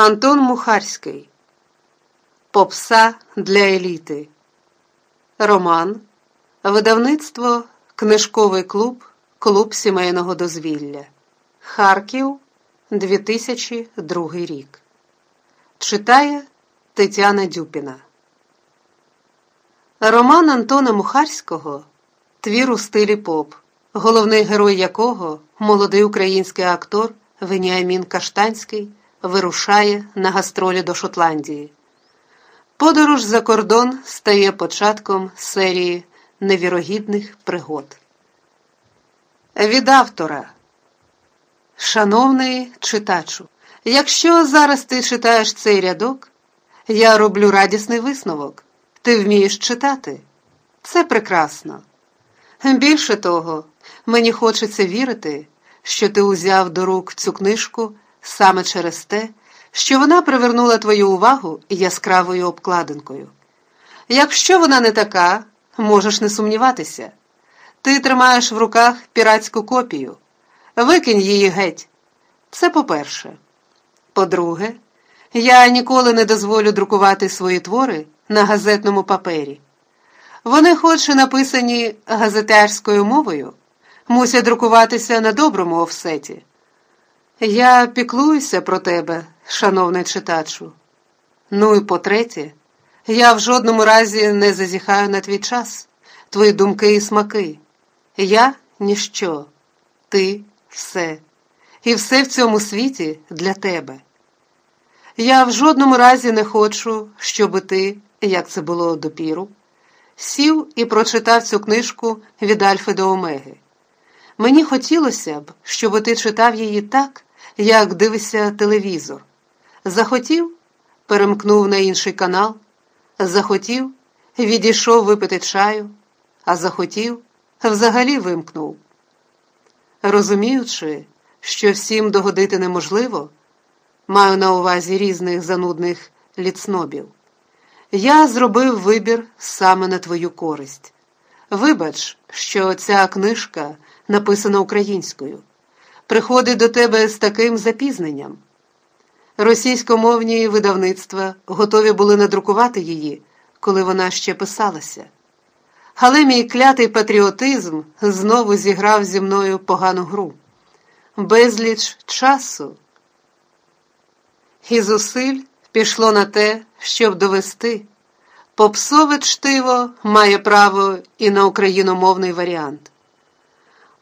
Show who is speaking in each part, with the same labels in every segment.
Speaker 1: Антон Мухарський Попса для еліти. Роман. Видавництво Книжковий клуб Клуб сімейного дозвілля. Харків 2002 рік. Читає Тетяна Дюпіна. Роман Антона Мухарського Твір у стилі поп, головний герой якого молодий український актор Веніамін Каштанський вирушає на гастролі до Шотландії. Подорож за кордон стає початком серії невірогідних пригод. Від автора. Шановний читачу, якщо зараз ти читаєш цей рядок, я роблю радісний висновок. Ти вмієш читати. Це прекрасно. Більше того, мені хочеться вірити, що ти узяв до рук цю книжку саме через те, що вона привернула твою увагу яскравою обкладинкою. Якщо вона не така, можеш не сумніватися. Ти тримаєш в руках піратську копію, викинь її геть. Це по-перше. По-друге, я ніколи не дозволю друкувати свої твори на газетному папері. Вони, хоч і написані газетарською мовою, мусять друкуватися на доброму офсеті. Я піклуюся про тебе, шановний читачу. Ну і по-третє, я в жодному разі не зазіхаю на твій час, твої думки і смаки. Я ніщо, ти все, і все в цьому світі для тебе. Я в жодному разі не хочу, щоб ти, як це було допіру, сів і прочитав цю книжку від Альфи до Омеги. Мені хотілося б, щоб ти читав її так, як дивишся телевізор. Захотів, перемкнув на інший канал, захотів, відійшов випити чаю, а захотів, взагалі вимкнув. Розуміючи, що всім догодити неможливо, маю на увазі різних занудних ліцнобів, я зробив вибір саме на твою користь. Вибач, що ця книжка написана українською, приходить до тебе з таким запізненням. Російськомовні видавництва готові були надрукувати її, коли вона ще писалася. Але мій клятий патріотизм знову зіграв зі мною погану гру. Безліч часу. І зусиль пішло на те, щоб довести. Попсове чтиво має право і на україномовний варіант.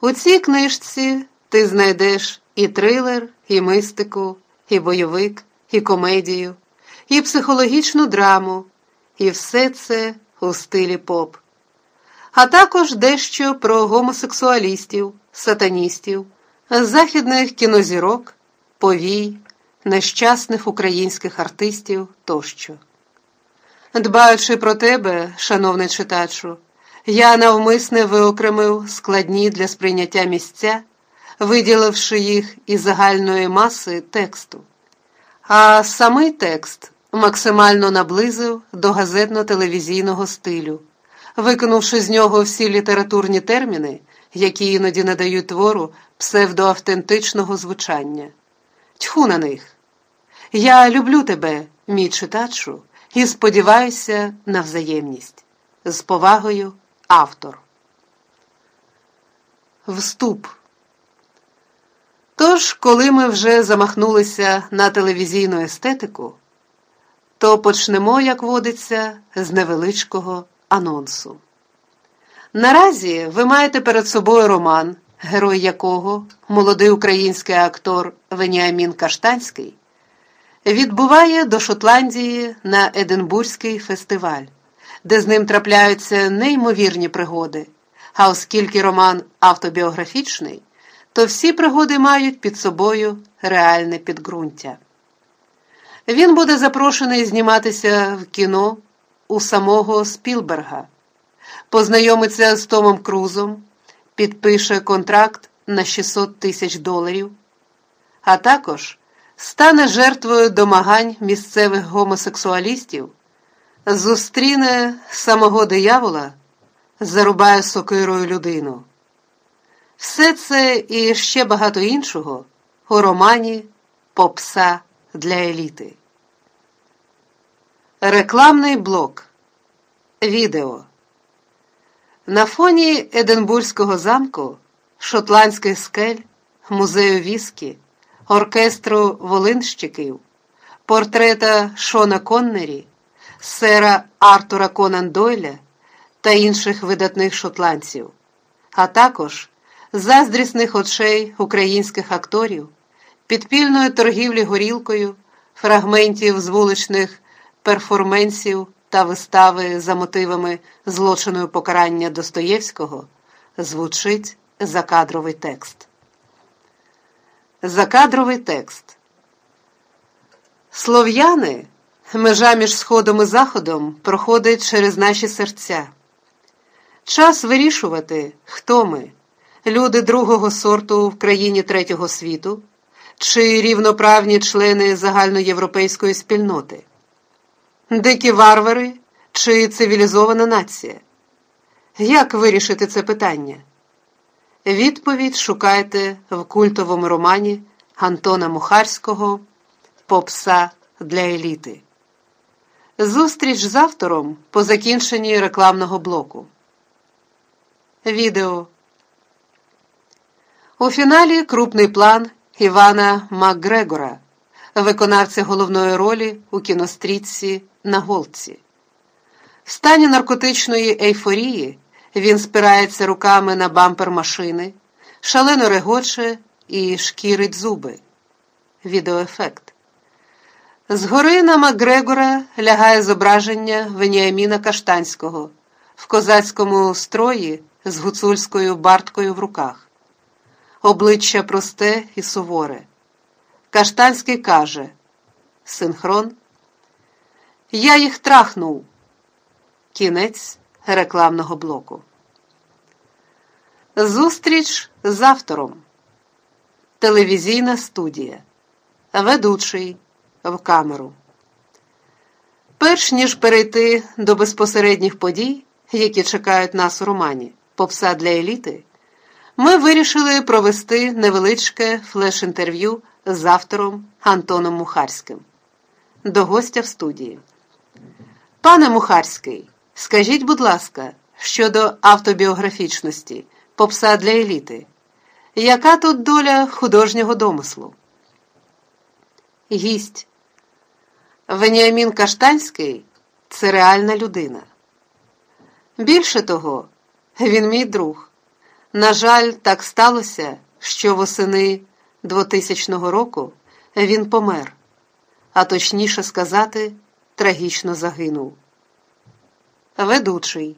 Speaker 1: У цій книжці ти знайдеш і трилер, і мистику, і бойовик, і комедію, і психологічну драму, і все це у стилі поп, а також дещо про гомосексуалістів, сатаністів, західних кінозірок, повій, нещасних українських артистів тощо. Дбаючи про тебе, шановний читачу, я навмисне виокремив складні для сприйняття місця, виділивши їх із загальної маси тексту. А самий текст максимально наблизив до газетно-телевізійного стилю, викинувши з нього всі літературні терміни, які іноді надають твору псевдоавтентичного звучання. Тьху на них. Я люблю тебе, мій читачу, і сподіваюся на взаємність. З повагою автор. Вступ. Тож, коли ми вже замахнулися на телевізійну естетику, то почнемо, як водиться, з невеличкого анонсу. Наразі ви маєте перед собою роман, герой якого, молодий український актор Веніамін Каштанський, відбуває до Шотландії на Единбурзький фестиваль, де з ним трапляються неймовірні пригоди. А оскільки роман автобіографічний, то всі пригоди мають під собою реальне підґрунтя. Він буде запрошений зніматися в кіно у самого Спілберга, познайомиться з Томом Крузом, підпише контракт на 600 тисяч доларів, а також стане жертвою домагань місцевих гомосексуалістів, зустріне самого диявола, зарубає сокирою людину. Все це і ще багато іншого у романі Попса для еліти. Рекламний блок. Відео. На фоні Единбурзького замку, шотландських скель, музею віскі, оркестру волинщиків, портрета Шона Коннері, сера Артура Конан Дойля та інших видатних шотландців, а також заздрісних очей українських акторів, підпільної торгівлі горілкою, фрагментів з вуличних перформенсів та вистави за мотивами злочиною покарання Достоєвського звучить закадровий текст. Закадровий текст. Слов'яни, межа між Сходом і Заходом, проходить через наші серця. Час вирішувати, хто ми, люди другого сорту в країні третього світу, чи рівноправні члени загальноєвропейської спільноти, дикі варвари чи цивілізована нація. Як вирішити це питання? Відповідь шукайте в культовому романі Антона Мухарського Попса для еліти. Зустріч з автором по закінченні рекламного блоку. Відео. У фіналі крупний план Івана Макгрегора, виконавця головної ролі у кінострічці на Голці. В стані наркотичної ейфорії він спирається руками на бампер машини, шалено регоче і шкірить зуби. Відеоефект. Згори на Макгрегора лягає зображення Веніаміна Каштанського в козацькому строї з гуцульською барткою в руках. Обличчя просте і суворе. Каштанський каже Синхрон. Я їх трахнув. Кінець рекламного блоку. Зустріч з автором. Телевізійна студія. Ведучий в камеру. Перш ніж перейти до безпосередніх подій, які чекають нас у романі Попса для еліти, ми вирішили провести невеличке флеш-інтерв'ю з автором Антоном Мухарським. До гостя в студії. Пане Мухарський, скажіть, будь ласка, щодо автобіографічності, попса для еліти, яка тут доля художнього домислу? Гість. Веніамін Каштанський це реальна людина. Більше того, він мій друг. На жаль, так сталося, що восени 2000 року він помер, а точніше сказати, трагічно загинув. Ведучий.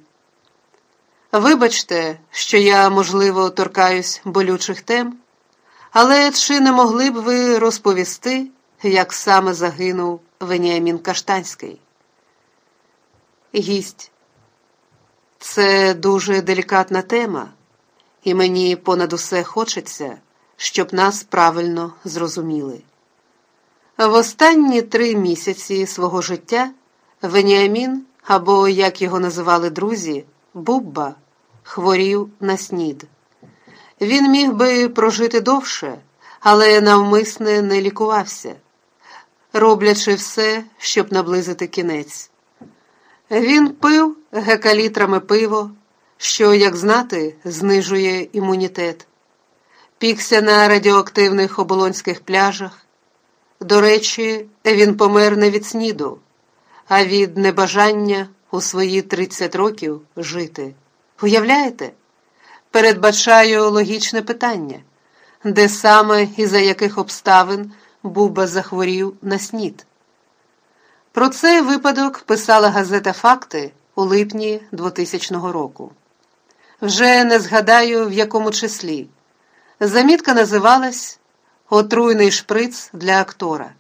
Speaker 1: Вибачте, що я, можливо, торкаюсь болючих тем, але чи не могли б ви розповісти, як саме загинув Веніамін Каштанський? Гість. Це дуже делікатна тема, і мені понад усе хочеться, щоб нас правильно зрозуміли. В останні три місяці свого життя Веніамін, або, як його називали друзі, Бубба, хворів на снід. Він міг би прожити довше, але навмисне не лікувався, роблячи все, щоб наблизити кінець. Він пив гекалітрами пиво, що, як знати, знижує імунітет, пікся на радіоактивних оболонських пляжах. До речі, він помер не від сніду, а від небажання у свої 30 років жити. Уявляєте? Передбачаю логічне питання, де саме і за яких обставин Буба захворів на снід. Про цей випадок писала газета Факти у липні 2000 року. Вже не згадаю, в якому числі. Замітка називалась Отруйний шприц для актора.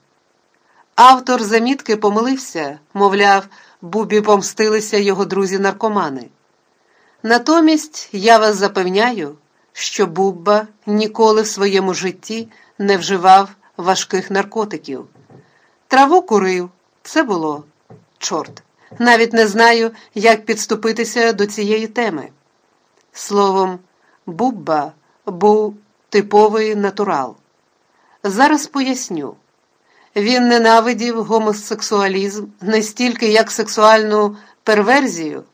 Speaker 1: Автор замітки помилився, мовляв, Бубі помстилися його друзі-наркомани. Натомість я вас запевняю, що Бубба ніколи в своєму житті не вживав важких наркотиків. Траву курив, це було чорт. Навіть не знаю, як підступитися до цієї теми. Словом, Бубба був типовий натурал. Зараз поясню. Він ненавидів гомосексуалізм не стільки як сексуальну перверзію,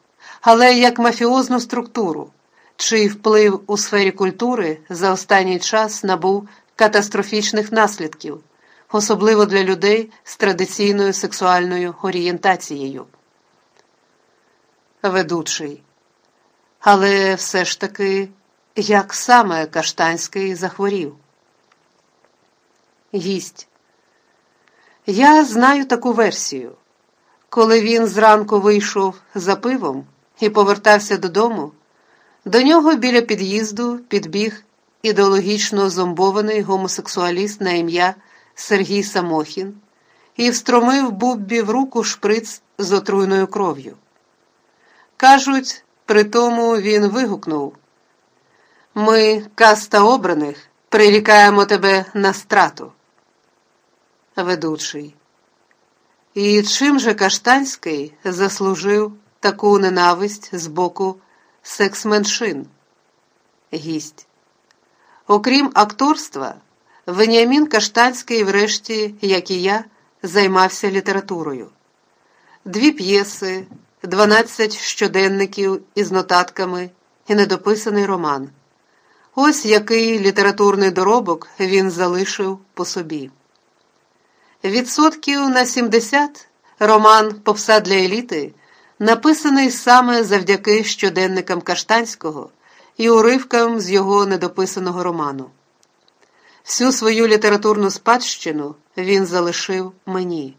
Speaker 1: але як мафіозну структуру, чий вплив у сфері культури за останній час набув катастрофічних наслідків, особливо для людей з традиційною сексуальною орієнтацією. Ведучий. Але все ж таки, як саме Каштанський захворів? Гість. Я знаю таку версію. Коли він зранку вийшов за пивом і повертався додому, до нього біля під'їзду підбіг ідеологічно зомбований гомосексуаліст на ім'я Сергій Самохін і встромив Буббі в руку шприц з отруйною кров'ю. Кажуть, при тому він вигукнув: Ми, каста обраних, прирікаємо тебе на страту. Ведучий. І чим же Каштанський заслужив таку ненависть з боку секс-меншин? Гість. Окрім акторства, Веніамін Каштанський, врешті, як і я, займався літературою. Дві п'єси, дванадцять щоденників із нотатками і недописаний роман. Ось який літературний доробок він залишив по собі. Відсотків на 70 роман Попса для еліти написаний саме завдяки щоденникам Каштанського і уривкам з його недописаного роману. Всю свою літературну спадщину він залишив мені.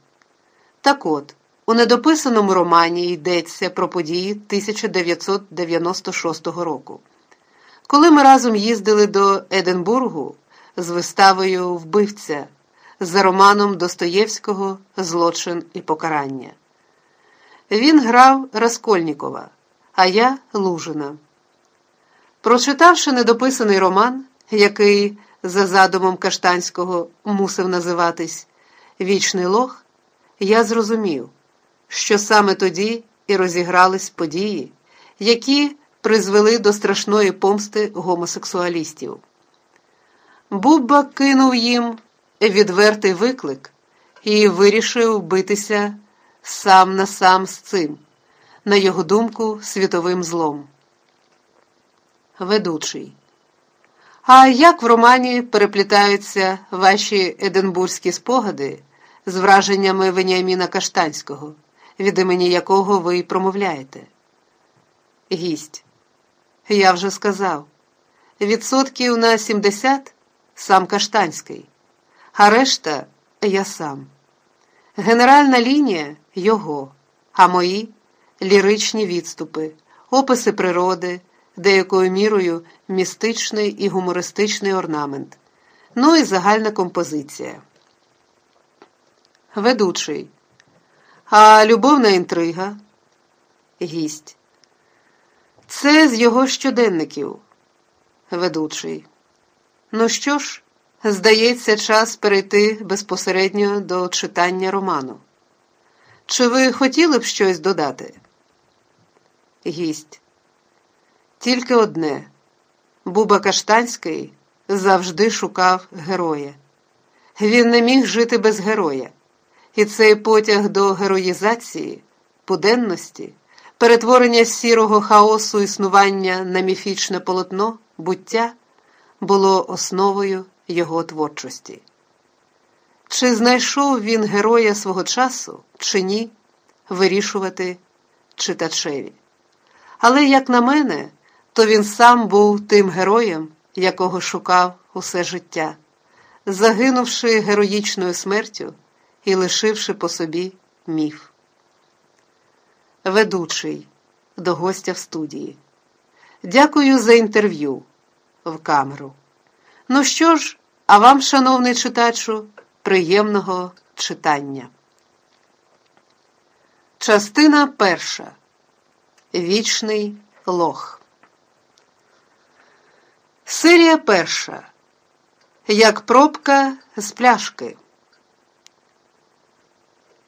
Speaker 1: Так от, у недописаному романі йдеться про події 1996 року. Коли ми разом їздили до Единбургу з виставою Вбивця за романом Достоєвського Злочин і покарання. Він грав Раскольнікова, а я Лужина. Прочитавши недописаний роман, який за задумом Каштанського мусив називатись Вічний Лох, я зрозумів, що саме тоді і розігрались події, які призвели до страшної помсти гомосексуалістів. Бубба кинув їм відвертий виклик і вирішив битися сам на сам з цим, на його думку, світовим злом. Ведучий. А як в романі переплітаються ваші единбурзькі спогади з враженнями Веніаміна Каштанського, від імені якого ви промовляєте? Гість. Я вже сказав. Відсотків на 70 сам Каштанський а решта я сам. Генеральна лінія його, а мої ліричні відступи, описи природи, деякою мірою містичний і гумористичний орнамент, ну і загальна композиція. Ведучий. А любовна інтрига? Гість. Це з його щоденників. Ведучий. Ну що ж? Здається, час перейти безпосередньо до читання роману. Чи ви хотіли б щось додати? Гість. Тільки одне. Буба Каштанський завжди шукав героя. Він не міг жити без героя, і цей потяг до героїзації, буденності, перетворення сірого хаосу існування на міфічне полотно, буття було основою його творчості. Чи знайшов він героя свого часу, чи ні, вирішувати читачеві. Але, як на мене, то він сам був тим героєм, якого шукав усе життя, загинувши героїчною смертю і лишивши по собі міф. Ведучий до гостя в студії. Дякую за інтерв'ю в камеру. Ну що ж, а вам, шановний читачу, приємного читання. Частина перша. Вічний лох. Серія перша. Як пробка з пляшки.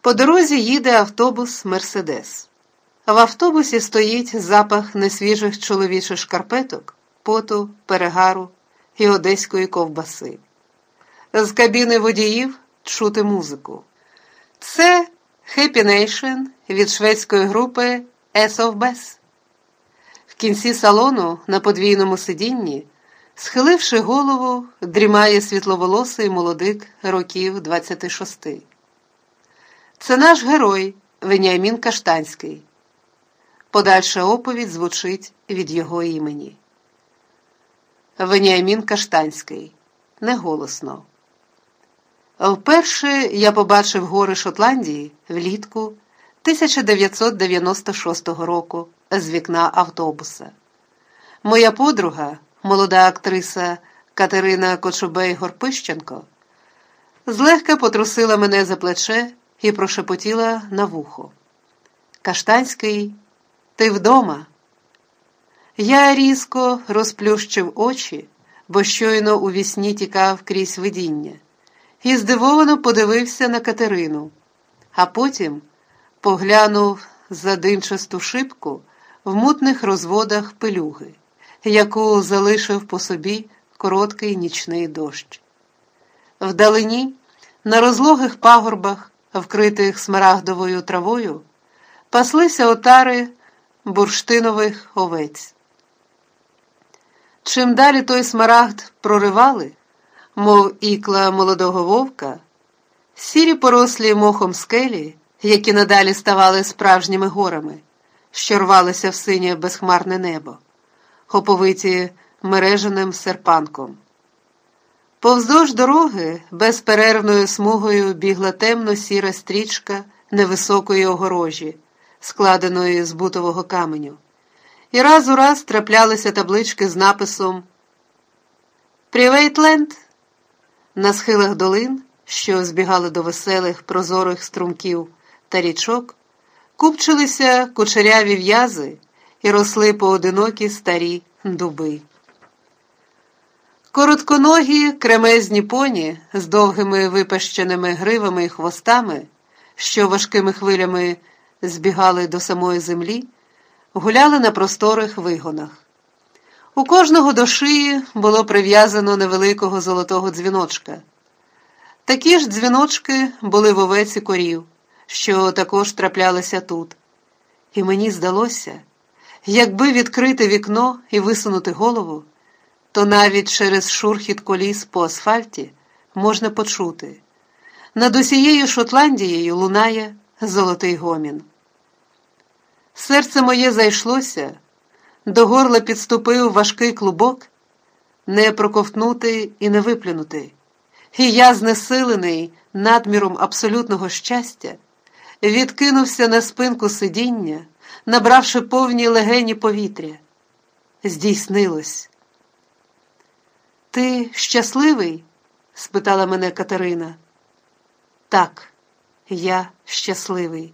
Speaker 1: По дорозі їде автобус Мерседес. В автобусі стоїть запах несвіжих чоловічих шкарпеток, поту, перегару і одеської ковбаси. З кабіни водіїв чути музику. Це Happy Nation від шведської групи S of Bess. В кінці салону на подвійному сидінні, схиливши голову, дрімає світловолосий молодик років 26. Це наш герой Веніамін Каштанський. Подальша оповідь звучить від його імені. Веніамін Каштанський. Неголосно. Вперше я побачив гори Шотландії влітку 1996 року з вікна автобуса. Моя подруга, молода актриса Катерина Кочубей Горпищенко, злегка потрусила мене за плече і прошепотіла на вухо. Каштанський, ти вдома? Я різко розплющив очі, бо щойно у вісні тікав крізь видіння, і здивовано подивився на Катерину, а потім поглянув за димчасту шибку в мутних розводах пилюги, яку залишив по собі короткий нічний дощ. Вдалині, на розлогих пагорбах, вкритих смарагдовою травою, паслися отари бурштинових овець. Чим далі той смарагд проривали, мов ікла молодого вовка, сірі порослі мохом скелі, які надалі ставали справжніми горами, що рвалися в синє безхмарне небо, оповиті мереженим серпанком. Повздовж дороги безперервною смугою бігла темно сіра стрічка невисокої огорожі, складеної з бутового каменю і раз у раз траплялися таблички з написом Привейтленд на схилах долин, що збігали до веселих прозорих струмків та річок, купчилися кучеряві в'язи і росли поодинокі старі дуби. Коротконогі кремезні поні з довгими випащеними гривами і хвостами, що важкими хвилями збігали до самої землі гуляли на просторих вигонах. У кожного до шиї було прив'язано невеликого золотого дзвіночка. Такі ж дзвіночки були в овеці корів, що також траплялися тут. І мені здалося, якби відкрити вікно і висунути голову, то навіть через шурхіт коліс по асфальті можна почути. Над усією Шотландією лунає золотий гомін. Серце моє зайшлося, до горла підступив важкий клубок, не проковтнути і не виплюнути. І я, знесилений надміром абсолютного щастя, відкинувся на спинку сидіння, набравши повні легені повітря. Здійснилось. Ти щасливий? спитала мене Катерина. Так, я щасливий.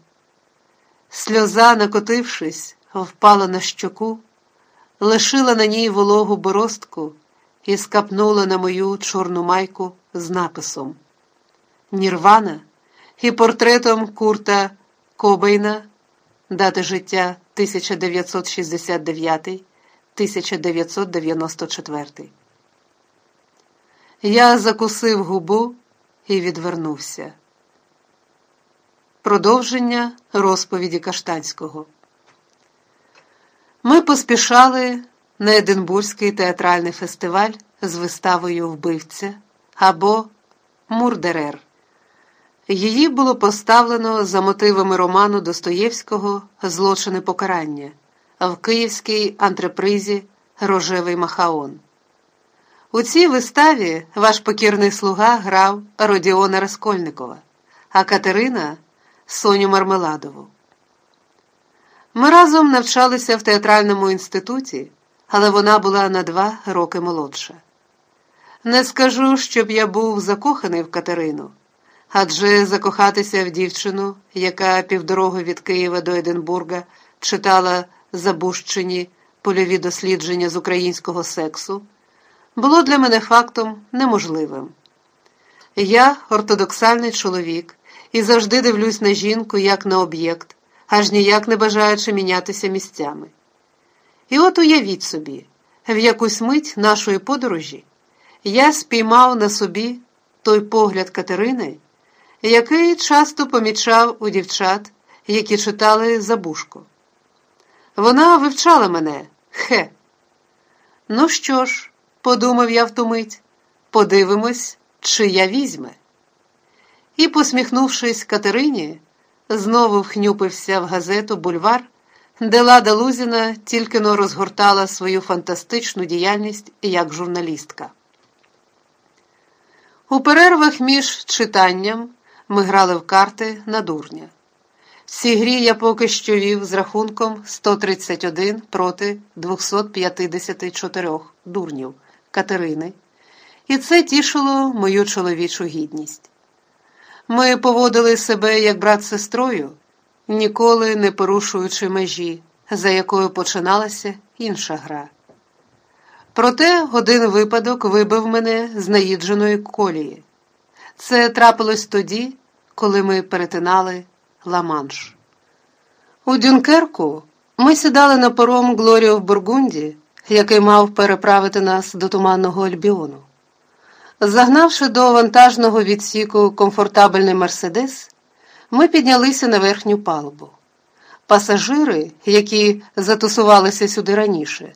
Speaker 1: Сльоза, накотившись, впала на щоку, лишила на ній вологу боростку і скапнула на мою чорну майку з написом Нірвана і портретом Курта Кобейна, дати життя 1969-1994. Я закусив губу і відвернувся. Продовження розповіді Каштанського. Ми поспішали на Единбурзький театральний фестиваль з виставою Вбивця або Мурдерер. Її було поставлено за мотивами роману Достоєвського Злочини покарання в київській антрепризі Рожевий Махаон. У цій виставі ваш покірний слуга грав Родіона Раскольникова, а Катерина. Соню Мармеладову. Ми разом навчалися в театральному інституті, але вона була на два роки молодша. Не скажу, щоб я був закоханий в Катерину, адже закохатися в дівчину, яка півдороги від Києва до Единбурга читала забущені польові дослідження з українського сексу, було для мене фактом неможливим. Я ортодоксальний чоловік і завжди дивлюсь на жінку як на об'єкт, аж ніяк не бажаючи мінятися місцями. І от уявіть собі, в якусь мить нашої подорожі я спіймав на собі той погляд Катерини, який часто помічав у дівчат, які читали забушку. Вона вивчала мене, хе. Ну що ж, подумав я в ту мить, подивимось, чи я візьме. І, посміхнувшись Катерині, знову вхнюпився в газету Бульвар, де Лада Лузіна тільки но розгортала свою фантастичну діяльність як журналістка. У перервах між читанням ми грали в карти на дурня. В цій грі я поки що вів з рахунком 131 проти 254 дурнів Катерини, і це тішило мою чоловічу гідність. Ми поводили себе як брат з сестрою, ніколи не порушуючи межі, за якою починалася інша гра. Проте один випадок вибив мене з наїдженої колії. Це трапилось тоді, коли ми перетинали Ла-Манш. У Дюнкерку ми сідали на паром Glory of Burgundy, який мав переправити нас до Туманного Альбіону. Загнавши до вантажного відсіку комфортабельний Мерседес, ми піднялися на верхню палубу. Пасажири, які затусувалися сюди раніше,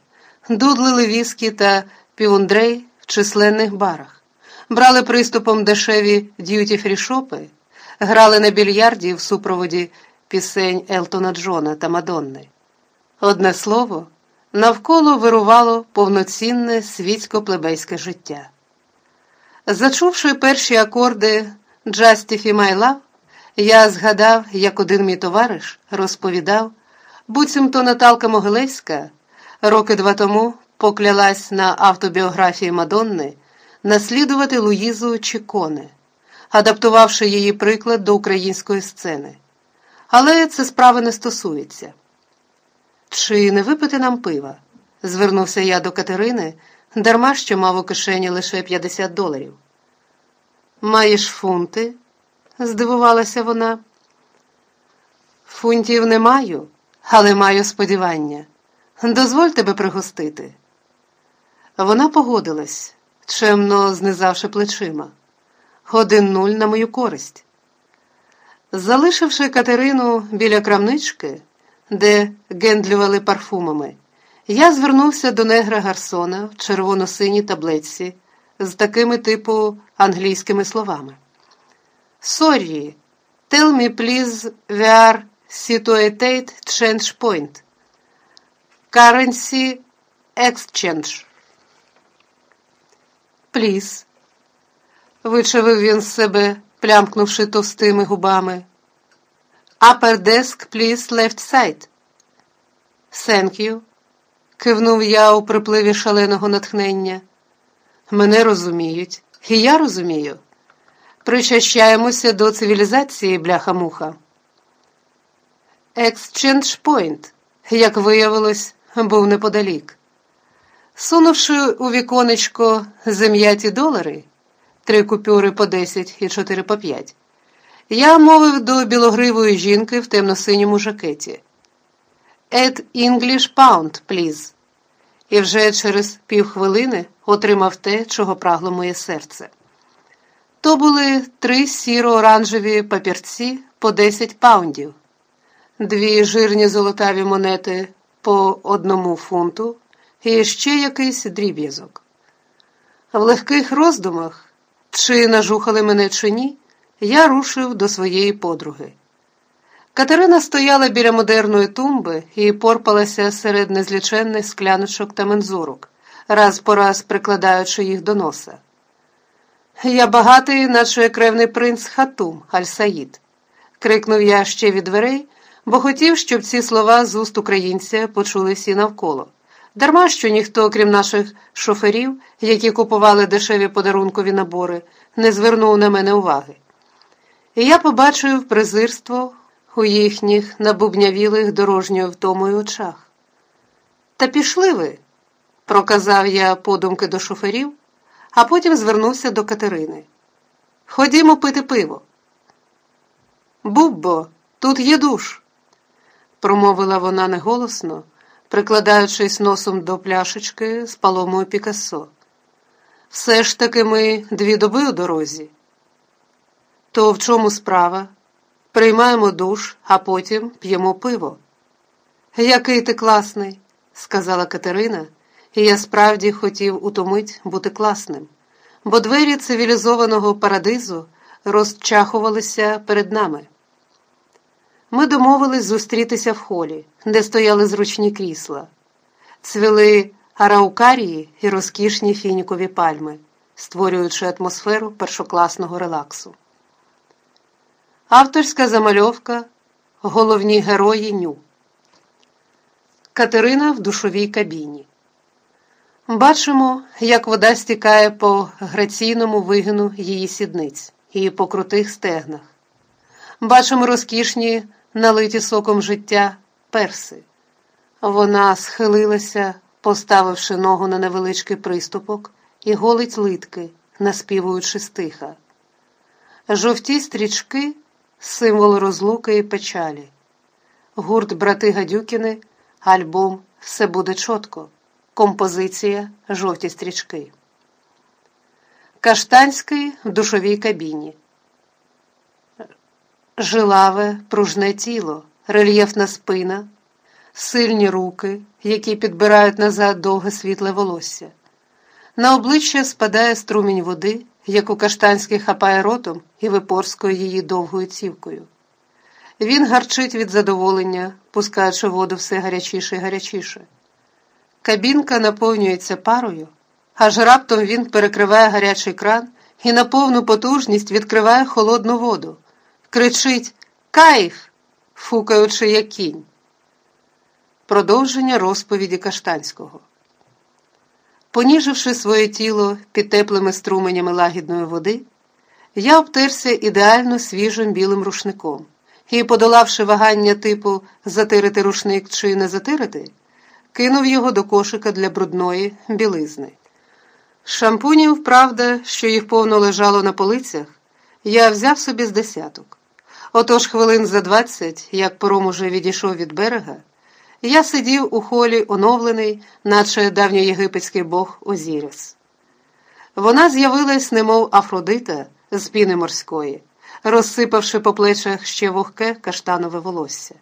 Speaker 1: дудлили віскі та півундрей в численних барах, брали приступом дешеві д'юті-фрі шопи, грали на більярді в супроводі пісень Елтона Джона та Мадонни. Одне слово, навколо вирувало повноцінне світсько-плебейське життя. Зачувши перші акорди «Justify my love», я згадав, як один мій товариш розповідав, буцімто Наталка Могилевська роки два тому поклялась на автобіографії Мадонни наслідувати Луїзу Чіконе, адаптувавши її приклад до української сцени. Але це справи не стосується. Чи не випити нам пива? звернувся я до Катерини, дарма що мав у кишені лише 50 доларів. Маєш фунти? здивувалася вона. Фунтів не маю, але маю сподівання. Дозволь тебе пригостити. Вона погодилась, чемно знизавши плечима. Один нуль на мою користь. Залишивши Катерину біля крамнички, де гендлювали парфумами, я звернувся до негра Гарсона в червоно-синій таблетці з такими типу англійськими словами. Sorry, tell me please where situated change point. Currency exchange. Please. Вичавив він з себе, плямкнувши товстими губами. Upper desk, please, left side. Thank you. Кивнув я у припливі шаленого натхнення. Мене розуміють, і я розумію. Причащаємося до цивілізації, бляха-муха. Exchange Point, як виявилось, був неподалік. Сунувши у віконечко зем'яті долари, три купюри по 10 і чотири по 5, я мовив до білогривої жінки в темно-синьому жакеті. Add English pound, please. І вже через півхвилини отримав те, чого прагло моє серце. То були три сіро-оранжеві папірці по 10 паундів, дві жирні золотаві монети по одному фунту і ще якийсь дріб'язок. В легких роздумах, чи нажухали мене, чи ні, я рушив до своєї подруги. Катерина стояла біля модерної тумби і порпалася серед незліченних скляночок та мензурок, раз по раз прикладаючи їх до носа. Я багатий, наче кревний принц Хатум Аль-Саїд, крикнув я ще від дверей, бо хотів, щоб ці слова з уст українця почули всі навколо. Дарма що ніхто, крім наших шоферів, які купували дешеві подарункові набори, не звернув на мене уваги. І я побачив презирство у їхніх набубнявілих дорожньою втомою очах. Та пішли ви, проказав я подумки до шоферів а потім звернувся до Катерини. Ходімо пити пиво. Буббо, тут є душ, промовила вона неголосно, прикладаючись носом до пляшечки з паломою Пікассо. Все ж таки ми дві доби у дорозі. То в чому справа? Приймаємо душ, а потім п'ємо пиво. Який ти класний, сказала Катерина, і я справді хотів утомить бути класним, бо двері цивілізованого парадизу розчахувалися перед нами. Ми домовились зустрітися в холі, де стояли зручні крісла, цвіли араукарії і розкішні фінікові пальми, створюючи атмосферу першокласного релаксу. Авторська замальовка Головні герої ню. Катерина в душовій кабіні. Бачимо, як вода стікає по граційному вигину її сідниць і по крутих стегнах. Бачимо розкішні, налиті соком життя перси. Вона схилилася, поставивши ногу на невеличкий приступок, і голить литки, наспівуючи стиха. Жовті стрічки символ розлуки і печалі. Гурт брати Гадюкіни, альбом Все буде чітко. Композиція Жовті стрічки. Каштанський в душовій кабіні. Жилаве, пружне тіло, рельєфна спина, сильні руки, які підбирають назад довге світле волосся. На обличчя спадає струмінь води, яку каштанський хапає ротом і випорскує її довгою цівкою. Він гарчить від задоволення, пускаючи воду все гарячіше і гарячіше. Кабінка наповнюється парою, аж раптом він перекриває гарячий кран і на повну потужність відкриває холодну воду, кричить Кайф, фукаючи як кінь. Продовження розповіді Каштанського. Поніживши своє тіло під теплими струменями лагідної води, я обтерся ідеально свіжим білим рушником і, подолавши вагання типу затирити рушник чи не затирити, кинув його до кошика для брудної білизни. Шампунів, правда, що їх повно лежало на полицях, я взяв собі з десяток. Отож хвилин за двадцять, як пором уже відійшов від берега, я сидів у холі оновлений, наче давньоєгипетський бог Озіріс. Вона з'явилась, немов Афродита з піни морської, розсипавши по плечах ще вогке каштанове волосся.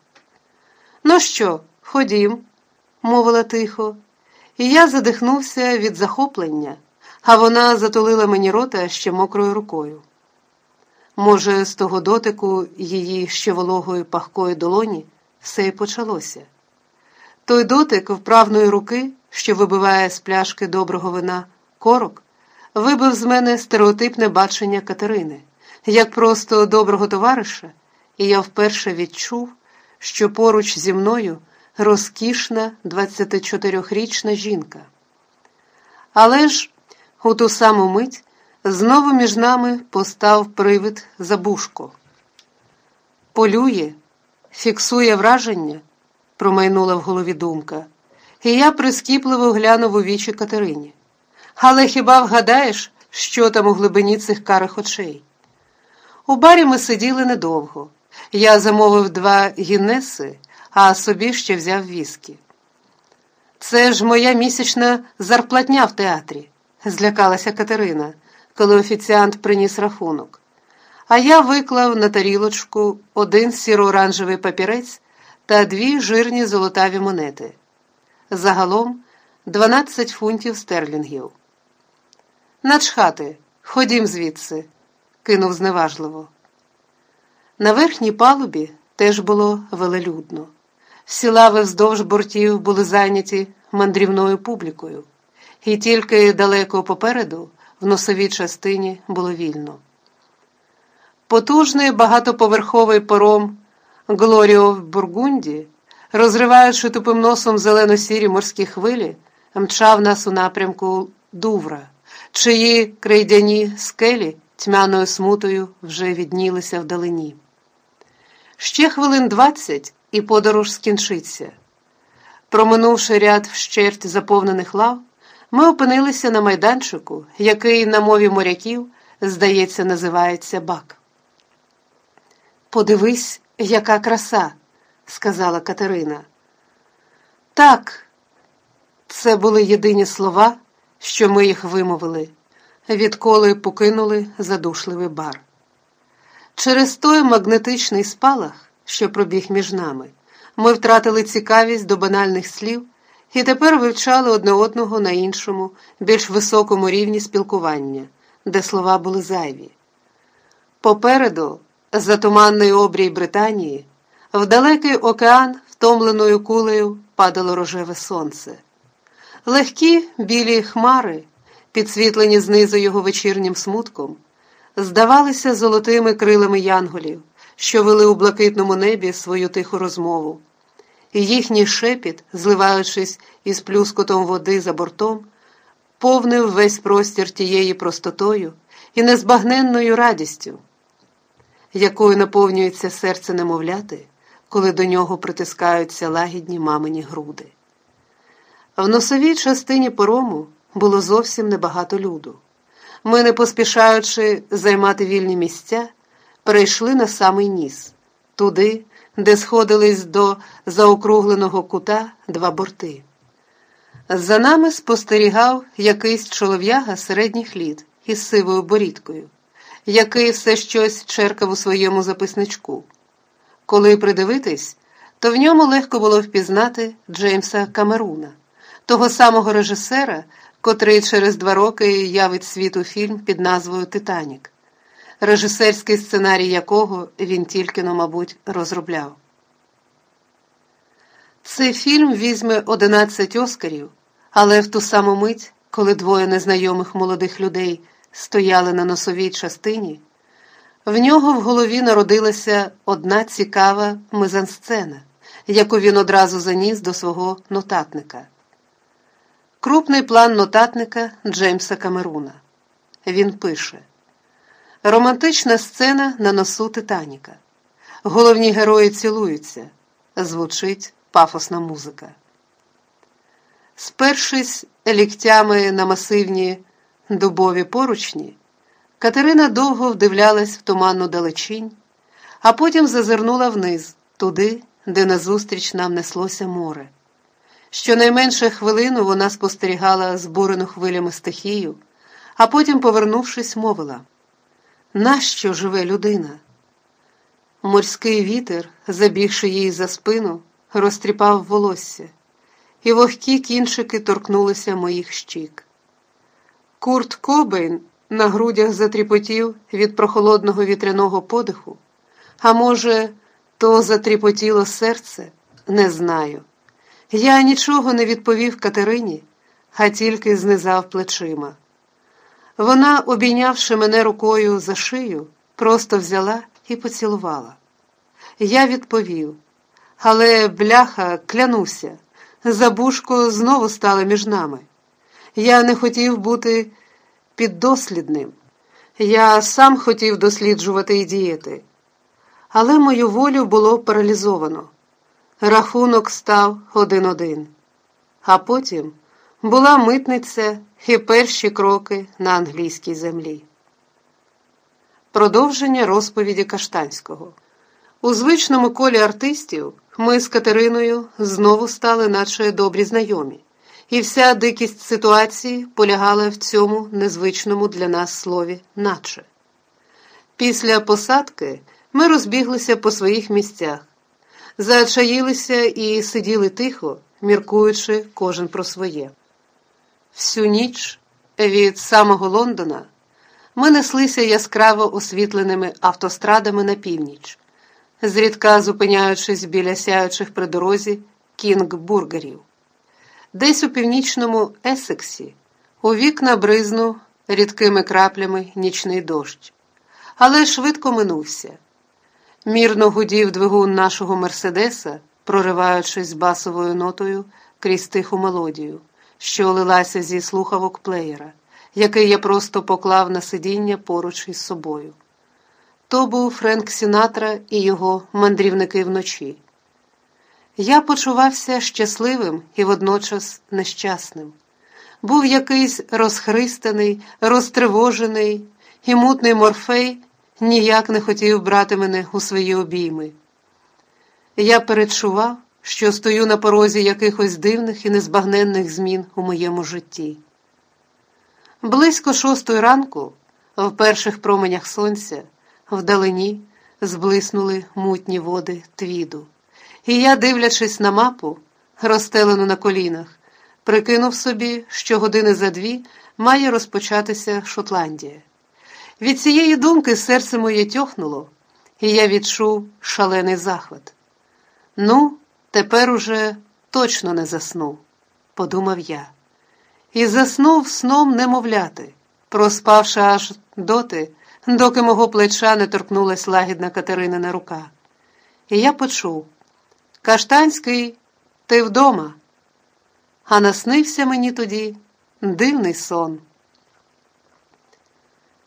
Speaker 1: Ну що, ходім, мовила тихо, і я задихнувся від захоплення, а вона затулила мені рота ще мокрою рукою. Може, з того дотику її ще вологої пахкої долоні все й почалося. Той дотик вправної руки, що вибиває з пляшки доброго вина корок, вибив з мене стереотипне бачення Катерини, як просто доброго товариша, і я вперше відчув, що поруч зі мною розкішна 24-річна жінка. Але ж у ту саму мить знову між нами постав привид Забушко. Полює, фіксує враження промайнула в голові думка, і я прискіпливо глянув у вічі Катерині. Але хіба вгадаєш, що там у глибині цих карих очей? У барі ми сиділи недовго. Я замовив два гінеси, а собі ще взяв віскі. Це ж моя місячна зарплатня в театрі, злякалася Катерина, коли офіціант приніс рахунок. А я виклав на тарілочку один сіро-оранжевий папірець та дві жирні золотаві монети. Загалом 12 фунтів стерлінгів. Начхати, ходім звідси, кинув зневажливо. На верхній палубі теж було велелюдно. Всі лави вздовж бортів були зайняті мандрівною публікою, і тільки далеко попереду, в носовій частині, було вільно. Потужний багатоповерховий пором Глоріо в Бургунді, розриваючи тупим носом зелено-сірі морські хвилі, мчав нас у напрямку Дувра, чиї крейдяні скелі тьмяною смутою вже віднілися вдалині. Ще хвилин двадцять і подорож скінчиться. Проминувши ряд вщерть заповнених лав, ми опинилися на майданчику, який на мові моряків, здається, називається Бак. Подивись, яка краса, сказала Катерина. Так, це були єдині слова, що ми їх вимовили, відколи покинули задушливий бар. Через той магнетичний спалах, що пробіг між нами, ми втратили цікавість до банальних слів і тепер вивчали одне одного на іншому, більш високому рівні спілкування, де слова були зайві. Попереду, за туманний обрій Британії, в далекий океан втомленою кулею падало рожеве сонце. Легкі білі хмари, підсвітлені знизу його вечірнім смутком, здавалися золотими крилами янголів, що вели у блакитному небі свою тиху розмову, їхній шепіт, зливаючись із плюскотом води за бортом, повнив весь простір тією простотою і незбагненною радістю, якою наповнюється серце немовляти, коли до нього притискаються лагідні мамині груди. В носовій частині порому було зовсім небагато люду. Ми, не поспішаючи займати вільні місця, перейшли на самий ніс, туди, де сходились до заокругленого кута два борти. За нами спостерігав якийсь чолов'яга середніх літ із сивою борідкою, який все щось черкав у своєму записничку. Коли придивитись, то в ньому легко було впізнати Джеймса Камеруна, того самого режисера, котрий через два роки явить світу фільм під назвою Титанік, режисерський сценарій якого він тільки но, мабуть, розробляв. Цей фільм візьме 11 оскарів, але в ту саму мить, коли двоє незнайомих молодих людей стояли на носовій частині, в нього в голові народилася одна цікава мизансцена, яку він одразу заніс до свого нотатника. Крупний план нотатника Джеймса Камеруна. Він пише: Романтична сцена на носу Титаніка. Головні герої цілуються. Звучить пафосна музика. Спершись ліктями на масивні дубові поручні, Катерина довго вдивлялась в туманну далечінь, а потім зазирнула вниз, туди, де назустріч нам неслося море. Щонайменше хвилину вона спостерігала збурену хвилями стихію, а потім, повернувшись, мовила Нащо живе людина? Морський вітер, забігши їй за спину, розтріпав волосся, і вогкі кінчики торкнулися моїх щік. Курт Кобейн на грудях затріпотів від прохолодного вітряного подиху, а може, то затріпотіло серце, не знаю. Я нічого не відповів Катерині, а тільки знизав плечима. Вона, обійнявши мене рукою за шию, просто взяла і поцілувала. Я відповів, але, бляха, клянуся, забушко знову стала між нами. Я не хотів бути піддослідним. Я сам хотів досліджувати і діяти, але мою волю було паралізовано. Рахунок став один-один. А потім була митниця і перші кроки на англійській землі. Продовження розповіді Каштанського. У звичному колі артистів ми з Катериною знову стали наче добрі знайомі, і вся дикість ситуації полягала в цьому незвичному для нас слові наче. Після посадки ми розбіглися по своїх місцях заачаїлися і сиділи тихо, міркуючи кожен про своє. Всю ніч від самого Лондона ми неслися яскраво освітленими автострадами на північ, зрідка зупиняючись біля сяючих при дорозі кінг-бургерів. Десь у північному Есексі у вікна бризнув рідкими краплями нічний дощ, але швидко минувся. Мірно гудів двигун нашого Мерседеса, прориваючись басовою нотою крізь тиху мелодію, що лилася зі слухавок плеєра, який я просто поклав на сидіння поруч із собою. То був Френк Сінатра і його мандрівники вночі. Я почувався щасливим і водночас нещасним. Був якийсь розхристаний, розтривожений і мутний морфей ніяк не хотів брати мене у свої обійми. Я передчував, що стою на порозі якихось дивних і незбагненних змін у моєму житті. Близько шостої ранку, в перших променях сонця, вдалині зблиснули мутні води твіду. І я, дивлячись на мапу, розстелену на колінах, прикинув собі, що години за дві має розпочатися Шотландія. Від цієї думки серце моє тьохнуло, і я відчув шалений захват. Ну, тепер уже точно не засну, подумав я. І заснув сном немовляти, проспавши аж доти, доки мого плеча не торкнулась лагідна Катеринина рука. І я почув Каштанський, ти вдома. А наснився мені тоді дивний сон.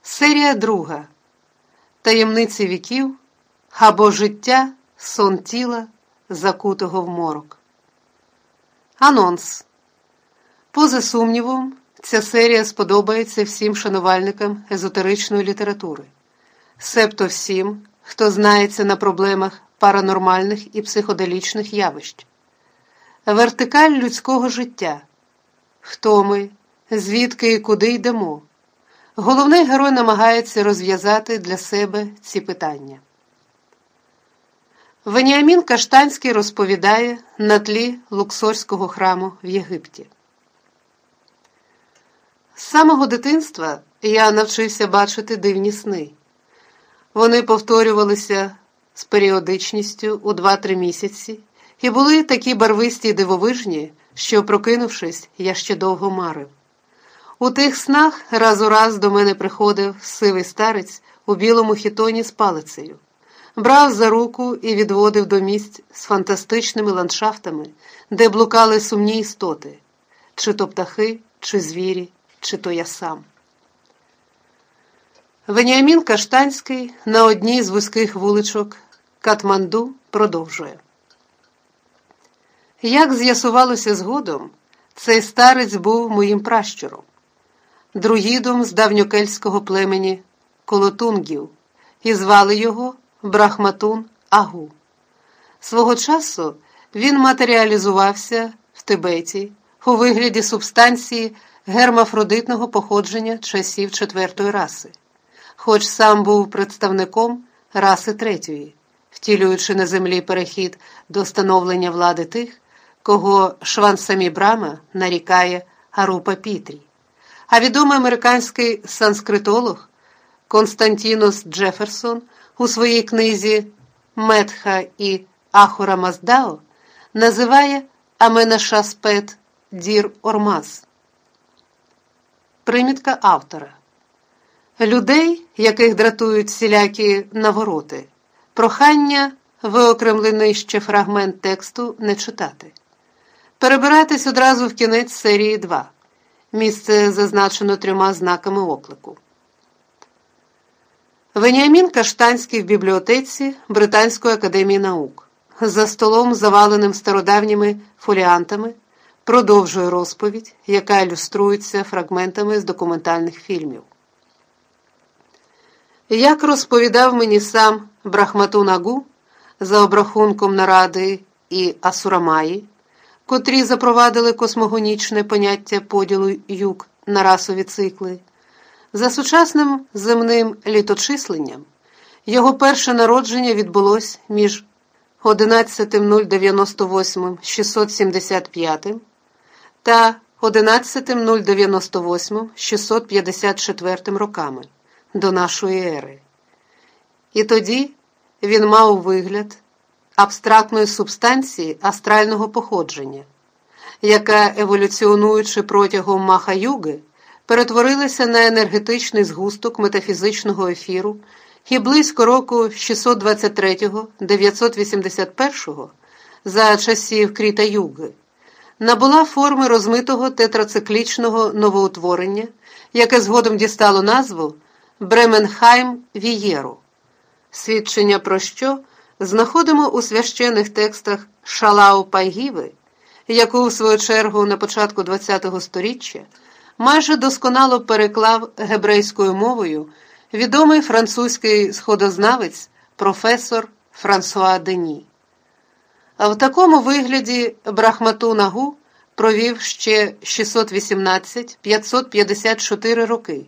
Speaker 1: Серія друга. Таємниці віків або життя, сон тіла, закутого в морок. Анонс. Поза сумнівом, ця серія сподобається всім шанувальникам езотеричної літератури, себто всім, хто знається на проблемах паранормальних і психоделічних явищ, вертикаль людського життя. Хто ми, звідки і куди йдемо? Головний герой намагається розв'язати для себе ці питання. Веніамін Каштанський розповідає на тлі Луксорського храму в Єгипті. З самого дитинства я навчився бачити дивні сни. Вони повторювалися з періодичністю у 2-3 місяці і були такі барвисті дивовижні, що, прокинувшись, я ще довго марив. У тих снах раз у раз до мене приходив сивий старець у білому хітоні з палицею, брав за руку і відводив до місць з фантастичними ландшафтами, де блукали сумні істоти, чи то птахи, чи звірі, чи то я сам. Веніамін Каштанський на одній з вузьких вуличок Катманду продовжує. Як з'ясувалося згодом, цей старець був моїм пращуром, друїдом з давньокельтського племені Колотунгів, і звали його Брахматун Агу. Свого часу він матеріалізувався в Тибеті у вигляді субстанції гермафродитного походження часів четвертої раси, хоч сам був представником раси третьої, втілюючи на землі перехід до становлення влади тих, кого Швансамі Брама нарікає Арупа Пітрі. А відомий американський санскритолог Константінос Джеферсон у своїй книзі Метха і Ахура Маздао називає Аменашаспет Дір Ормаз. Примітка автора людей, яких дратують всілякі навороти, прохання виокремлений ще фрагмент тексту не читати. Перебирайтесь одразу в кінець серії 2. Місце зазначено трьома знаками оклику. Веніамін Каштанський в бібліотеці Британської академії наук за столом, заваленим стародавніми фоліантами, продовжує розповідь, яка ілюструється фрагментами з документальних фільмів. Як розповідав мені сам Брахмату Нагу за обрахунком наради і Асурамаї, котрі запровадили космогонічне поняття поділу юг на расові цикли, за сучасним земним літочисленням, його перше народження відбулось між 11.098 675 та 11.098 654 роками до нашої ери. І тоді він мав вигляд абстрактної субстанції астрального походження, яка, еволюціонуючи протягом маха юги, перетворилася на енергетичний згусток метафізичного ефіру і близько року 623-981 за часів Кріта Юги набула форми розмитого тетрациклічного новоутворення, яке згодом дістало назву Бременхайм Вієру, свідчення про що знаходимо у священих текстах Шалау Пайгіви, яку, в свою чергу, на початку ХХ століття майже досконало переклав гебрейською мовою відомий французький сходознавець професор Франсуа Дені. А в такому вигляді Брахмату Нагу провів ще 618-554 роки,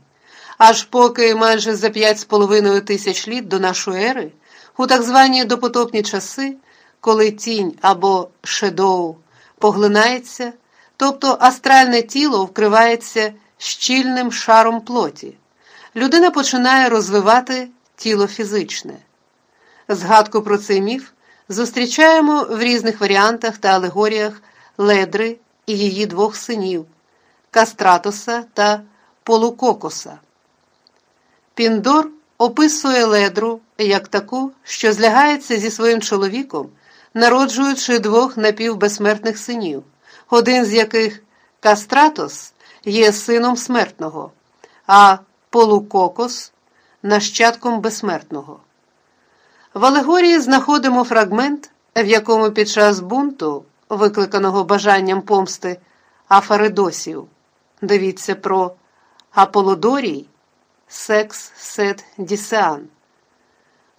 Speaker 1: аж поки майже за п'ять з половиною тисяч літ до нашої ери, у так звані допотопні часи, коли тінь або шедоу поглинається, тобто астральне тіло вкривається щільним шаром плоті, людина починає розвивати тіло фізичне. Згадку про цей міф зустрічаємо в різних варіантах та алегоріях ледри і її двох синів Кастратоса та Полукокоса. Піндор описує ледру як таку, що злягається зі своїм чоловіком, народжуючи двох напівбезсмертних синів, один з яких Кастратос є сином смертного, а Полукокос нащадком безсмертного. В алегорії знаходимо фрагмент, в якому під час бунту, викликаного бажанням помсти Афаридосів, дивіться про Аполодорій, Секс Сет Дісеан.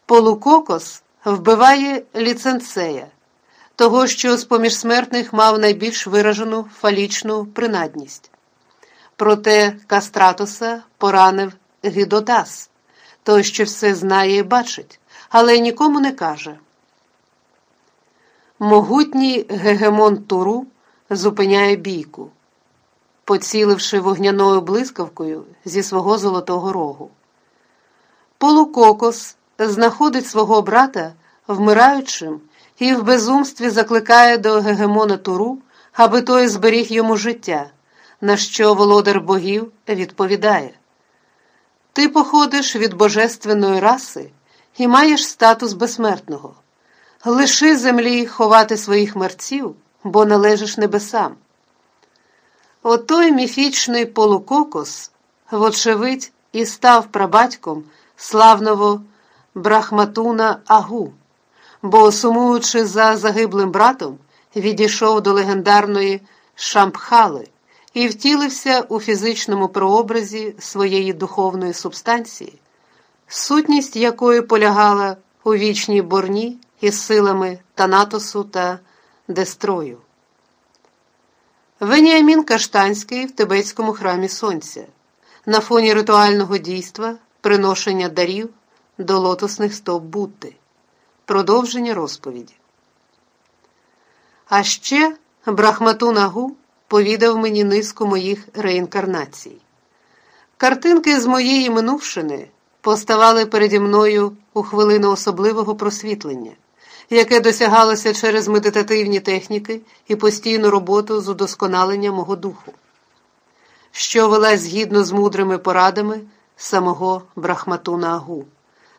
Speaker 1: Полукокос вбиває ліценцея, того, що з поміж смертних мав найбільш виражену фалічну принадність. Проте Кастратоса поранив Гідотас, той, що все знає і бачить але нікому не каже. Могутній гегемон Туру зупиняє бійку, поціливши вогняною блискавкою зі свого золотого рогу. Полукокос знаходить свого брата вмираючим і в безумстві закликає до гегемона Туру, аби той зберіг йому життя, на що володар богів відповідає: Ти походиш від божественної раси і маєш статус безсмертного. Лиши землі ховати своїх мерців, бо належиш небесам. Отой міфічний полукокос, вочевидь, і став прабатьком славного брахматуна Агу, бо, сумуючи за загиблим братом, відійшов до легендарної Шампхали і втілився у фізичному прообразі своєї духовної субстанції сутність якої полягала у вічній борні із силами Танатосу та Дестрою. Веніамін Каштанський в Тибетському храмі Сонця на фоні ритуального дійства, приношення дарів до лотосних стоп Будди. Продовження розповіді. А ще Брахмату Нагу повідав мені низку моїх реінкарнацій. Картинки з моєї минувшини поставали переді мною у хвилину особливого просвітлення, яке досягалося через медитативні техніки і постійну роботу з удосконалення мого духу, що велась згідно з мудрими порадами самого Брахматуна Агу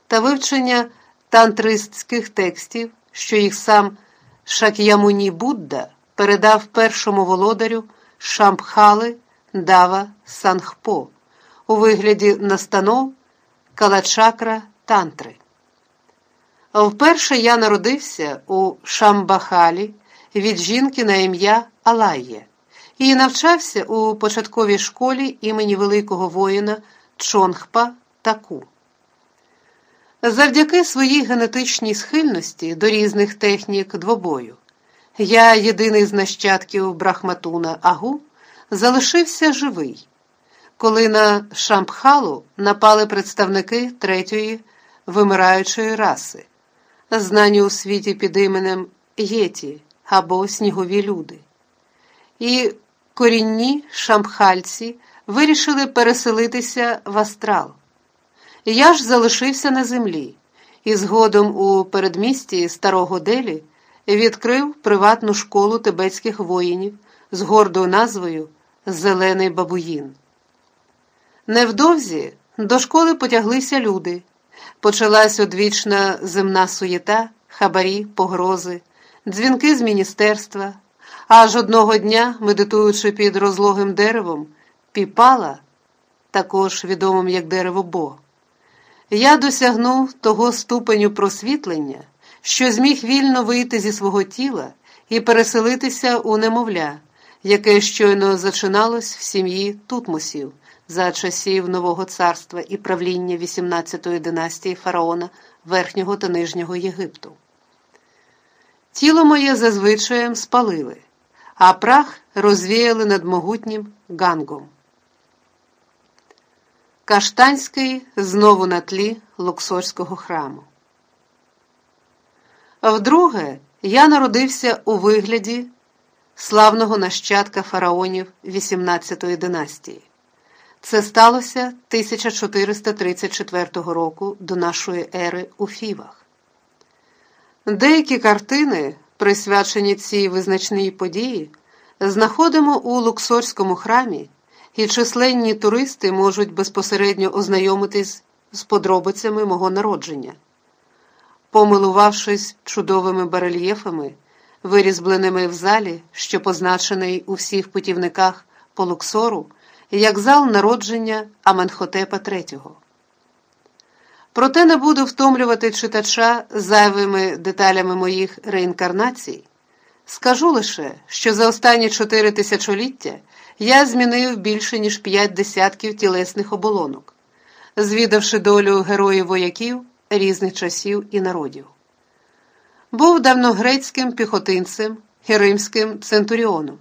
Speaker 1: та вивчення тантристських текстів, що їх сам Шак'ямуні Будда передав першому володарю Шампхали Дава Санхпо у вигляді настанов Калачакра Тантри. Вперше я народився у Шамбахалі від жінки на ім'я Алає і навчався у початковій школі імені великого воїна Чонгпа Таку. Завдяки своїй генетичній схильності до різних технік двобою, я, єдиний з нащадків Брахматуна Агу, залишився живий коли на Шампхалу напали представники третьої вимираючої раси, знані у світі під іменем Єті або снігові люди. І корінні шампхальці вирішили переселитися в астрал. Я ж залишився на землі і згодом у передмісті старого Делі відкрив приватну школу тибетських воїнів з гордою назвою Зелений бабуїн. Невдовзі до школи потяглися люди. Почалась одвічна земна суєта, хабарі, погрози, дзвінки з міністерства. Аж одного дня, медитуючи під розлогим деревом, піпала, також відомим як дерево Бо, я досягнув того ступеню просвітлення, що зміг вільно вийти зі свого тіла і переселитися у немовля, яке щойно зачиналось в сім'ї Тутмосів за часів Нового царства і правління 18-ї династії фараона Верхнього та Нижнього Єгипту. Тіло моє зазвичаєм спалили, а прах розвіяли над могутнім гангом. Каштанський знову на тлі Луксорського храму. Вдруге, я народився у вигляді славного нащадка фараонів XVIII династії. Це сталося 1434 року до нашої ери у Фівах. Деякі картини, присвячені цій визначній події, знаходимо у Луксорському храмі, і численні туристи можуть безпосередньо ознайомитись з подробицями мого народження. Помилувавшись чудовими барельєфами, вирізбленими в залі, що позначений у всіх путівниках по Луксору, як зал народження Аменхотепа III. Проте не буду втомлювати читача зайвими деталями моїх реінкарнацій. Скажу лише, що за останні чотири тисячоліття я змінив більше ніж п'ять десятків тілесних оболонок, звідавши долю героїв вояків різних часів і народів. Був давногрецьким піхотинцем і римським центуріоном,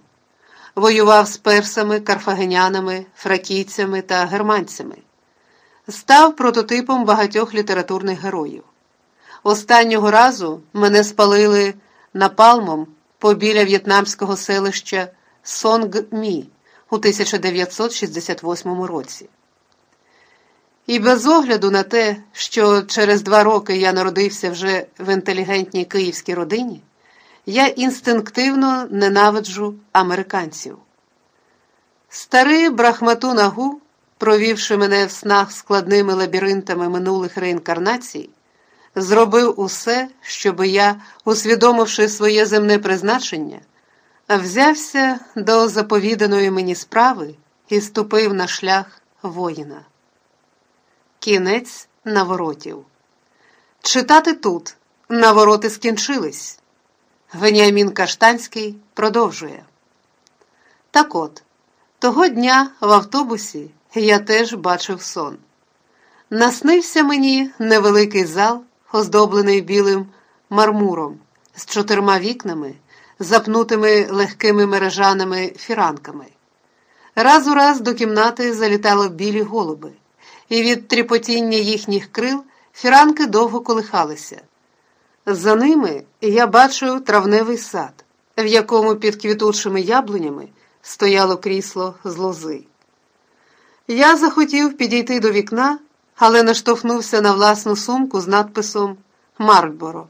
Speaker 1: воював з персами, карфагенянами, фракійцями та германцями, став прототипом багатьох літературних героїв. Останнього разу мене спалили напалмом побіля в'єтнамського селища Сонг-Мі у 1968 році. І без огляду на те, що через два роки я народився вже в інтелігентній київській родині, я інстинктивно ненавиджу американців. Старий Брахмату Нагу, провівши мене в снах складними лабіринтами минулих реінкарнацій, зробив усе, щоб я, усвідомивши своє земне призначення, взявся до заповіданої мені справи і ступив на шлях воїна. Кінець наворотів. Читати тут навороти скінчились. Веніамін Каштанський продовжує. Так от, того дня в автобусі я теж бачив сон. Наснився мені невеликий зал, оздоблений білим мармуром, з чотирма вікнами, запнутими легкими мережаними фіранками. Раз у раз до кімнати залітали білі голуби і від тріпотіння їхніх крил фіранки довго колихалися. За ними я бачив травневий сад, в якому під квітучими яблунями стояло крісло з лози. Я захотів підійти до вікна, але наштовхнувся на власну сумку з надписом Маркборо,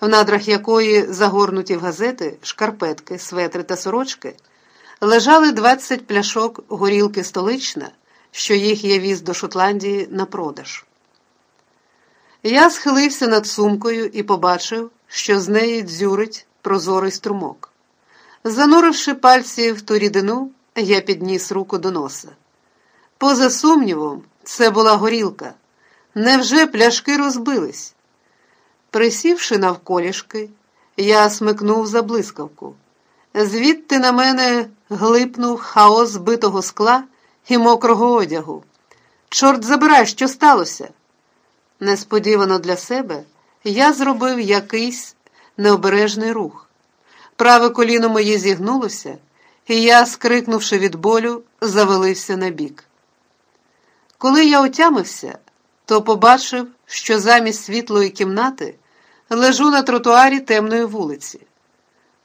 Speaker 1: в надрах якої, загорнуті в газети, шкарпетки, светри та сорочки, лежали 20 пляшок горілки столична що їх я віз до Шотландії на продаж. Я схилився над сумкою і побачив, що з неї дзюрить прозорий струмок. Зануривши пальці в ту рідину, я підніс руку до носа. Поза сумнівом, це була горілка. Невже пляшки розбились? Присівши навколішки, я смикнув за блискавку. Звідти на мене глипнув хаос збитого скла і мокрого одягу. Чорт забирай, що сталося? Несподівано для себе я зробив якийсь необережний рух. Праве коліно моє зігнулося, і я, скрикнувши від болю, завалився на бік. Коли я отямився, то побачив, що замість світлої кімнати лежу на тротуарі темної вулиці.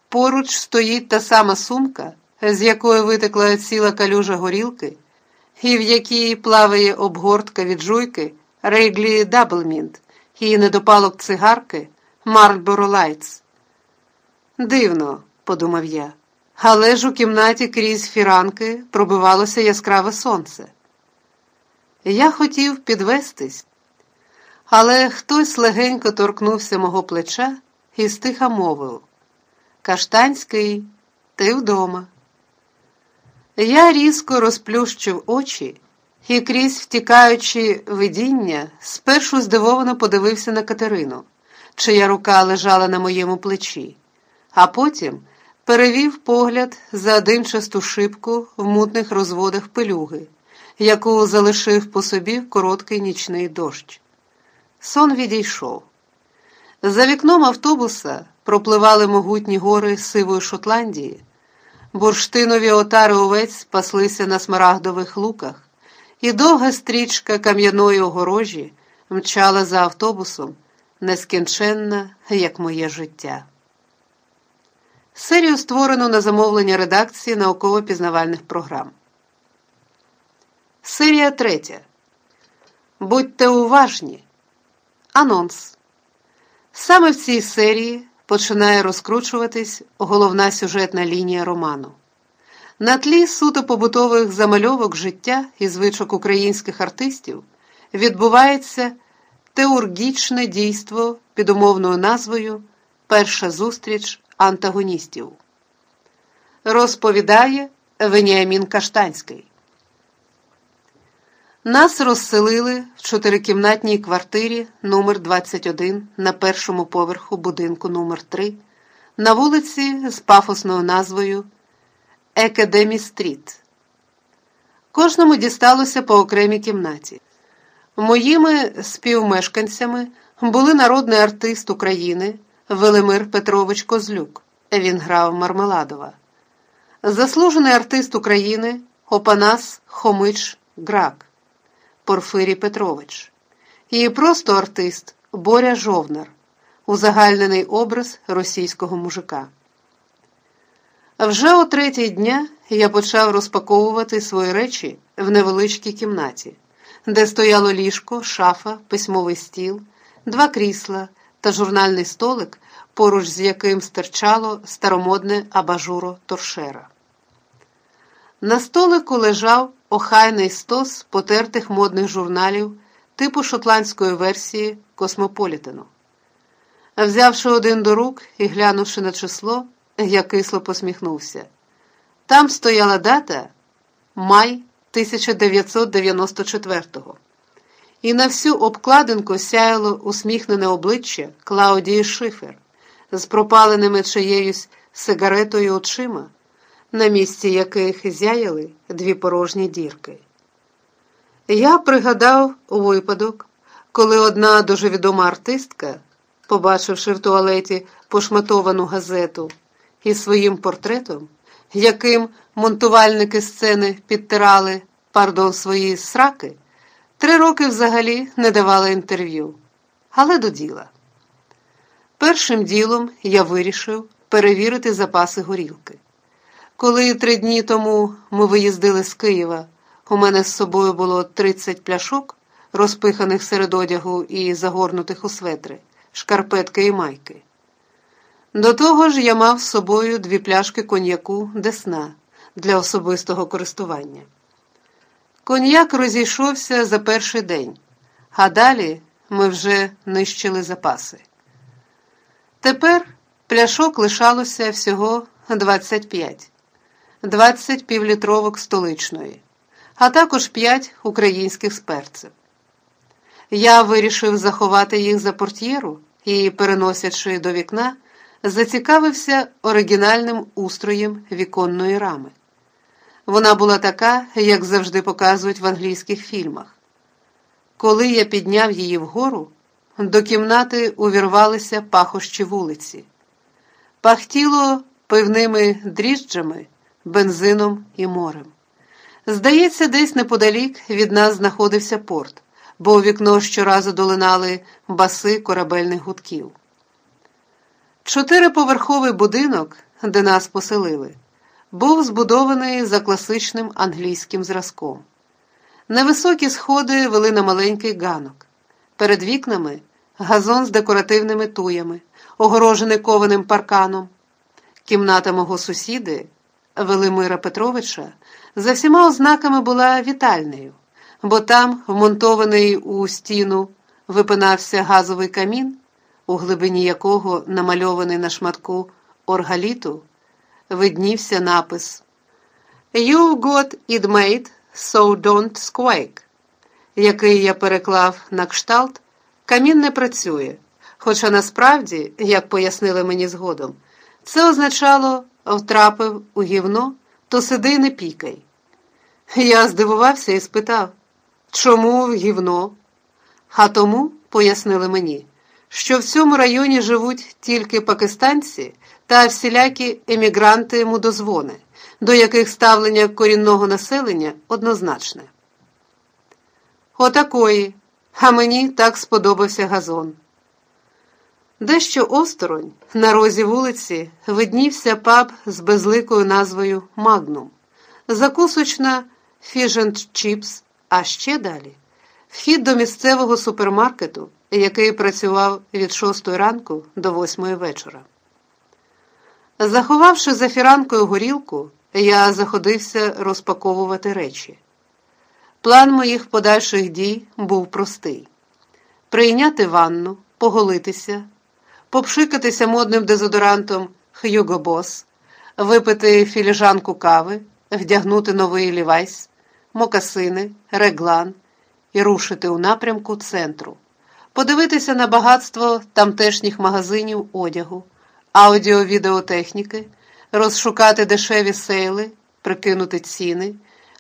Speaker 1: Поруч стоїть та сама сумка, з якої витекла ціла калюжа горілки і в якій плаває обгортка від жуйки Wrigley Doublemint і недопалок цигарки Marlboro Lights. Дивно, подумав я, але ж у кімнаті крізь фіранки пробивалося яскраве сонце. Я хотів підвестись, але хтось легенько торкнувся мого плеча і стиха мовив Каштанський, ти вдома. Я різко розплющив очі і крізь втікаючи видіння, спершу здивовано подивився на Катерину, чия рука лежала на моєму плечі, а потім перевів погляд за димчасту шибку в мутних розводах пилюги, яку залишив по собі короткий нічний дощ. Сон відійшов. За вікном автобуса пропливали могутні гори сивої Шотландії. Бурштинові отари овець спаслися на смарагдових луках, і довга стрічка кам'яної огорожі мчала за автобусом, нескінченна, як моє життя. Серію створено на замовлення редакції науково-пізнавальних програм. Серія третя. Будьте уважні. Анонс. Саме в цій серії починає розкручуватись головна сюжетна лінія роману. На тлі суто побутових замальовок життя і звичок українських артистів відбувається теургічне дійство під умовною назвою Перша зустріч антагоністів. Розповідає Веніамін Каштанський. Нас розселили в чотирикімнатній квартирі номер 21 на першому поверху будинку номер 3 на вулиці з пафосною назвою Екадемі Стріт. Кожному дісталося по окремій кімнаті. Моїми співмешканцями були народний артист України Велимир Петрович Козлюк. Він грав Мармеладова, заслужений артист України Опанас Хомич Грак. Порфирій Петрович, і просто артист Боря Жовнар, узагальнений образ російського мужика. Вже о третій дня я почав розпаковувати свої речі в невеличкій кімнаті, де стояло ліжко, шафа, письмовий стіл, два крісла та журнальний столик, поруч з яким стирчало старомодне абажуро торшера. На столику лежав охайний стос потертих модних журналів типу шотландської версії Космополітену. Взявши один до рук і глянувши на число, я кисло посміхнувся. Там стояла дата май 1994-го. І на всю обкладинку сяяло усміхнене обличчя Клаудії Шифер з пропаленими чиєюсь сигаретою очима на місці яких зяяли дві порожні дірки. Я пригадав випадок, коли одна дуже відома артистка, побачивши в туалеті пошматовану газету із своїм портретом, яким монтувальники сцени підтирали пардон свої сраки, три роки взагалі не давала інтерв'ю, але до діла. Першим ділом я вирішив перевірити запаси горілки. Коли три дні тому ми виїздили з Києва, у мене з собою було 30 пляшок, розпиханих серед одягу і загорнутих у светри, шкарпетки і майки. До того ж, я мав з собою дві пляшки коньяку Десна для особистого користування. Коньяк розійшовся за перший день, а далі ми вже нищили запаси. Тепер пляшок лишалося всього 25. 20 півлітровок столичної, а також 5 українських сперців. Я вирішив заховати їх за портьєру і, переносячи до вікна, зацікавився оригінальним устроєм віконної рами. Вона була така, як завжди показують в англійських фільмах. Коли я підняв її вгору, до кімнати увірвалися пахощі вулиці. Пахтіло пивними дріжджами бензином і морем. Здається, десь неподалік від нас знаходився порт, бо у вікно щоразу долинали баси корабельних гудків. Чотириповерховий будинок, де нас поселили, був збудований за класичним англійським зразком. Невисокі сходи вели на маленький ганок. Перед вікнами газон з декоративними туями, огорожений кованим парканом. Кімната мого сусіди Велимира Петровича за всіма ознаками була вітальнею, бо там, вмонтований у стіну, випинався газовий камін, у глибині якого намальований на шматку оргаліту, виднівся напис You've got it made, so don't squawk», який я переклав на кшталт, камін не працює. Хоча насправді, як пояснили мені згодом, це означало втрапив у гівно, то сиди не пікай. Я здивувався і спитав, чому в гівно? А тому, пояснили мені, що в цьому районі живуть тільки пакистанці та всілякі емігранти му до яких ставлення корінного населення однозначне. Отакої, а мені так сподобався газон. Дещо осторонь, на розі вулиці, виднівся паб з безликою назвою Магнум, закусочна Фіжент Чіпс, а ще далі вхід до місцевого супермаркету, який працював від шостої ранку до восьмої вечора. Заховавши за фіранкою горілку, я заходився розпаковувати речі. План моїх подальших дій був простий: прийняти ванну, поголитися, попшикатися модним дезодорантом Hugo Boss, випити філіжанку кави, вдягнути новий лівайс, мокасини, реглан і рушити у напрямку центру, подивитися на багатство тамтешніх магазинів одягу, аудіо-відеотехніки, розшукати дешеві сейли, прикинути ціни,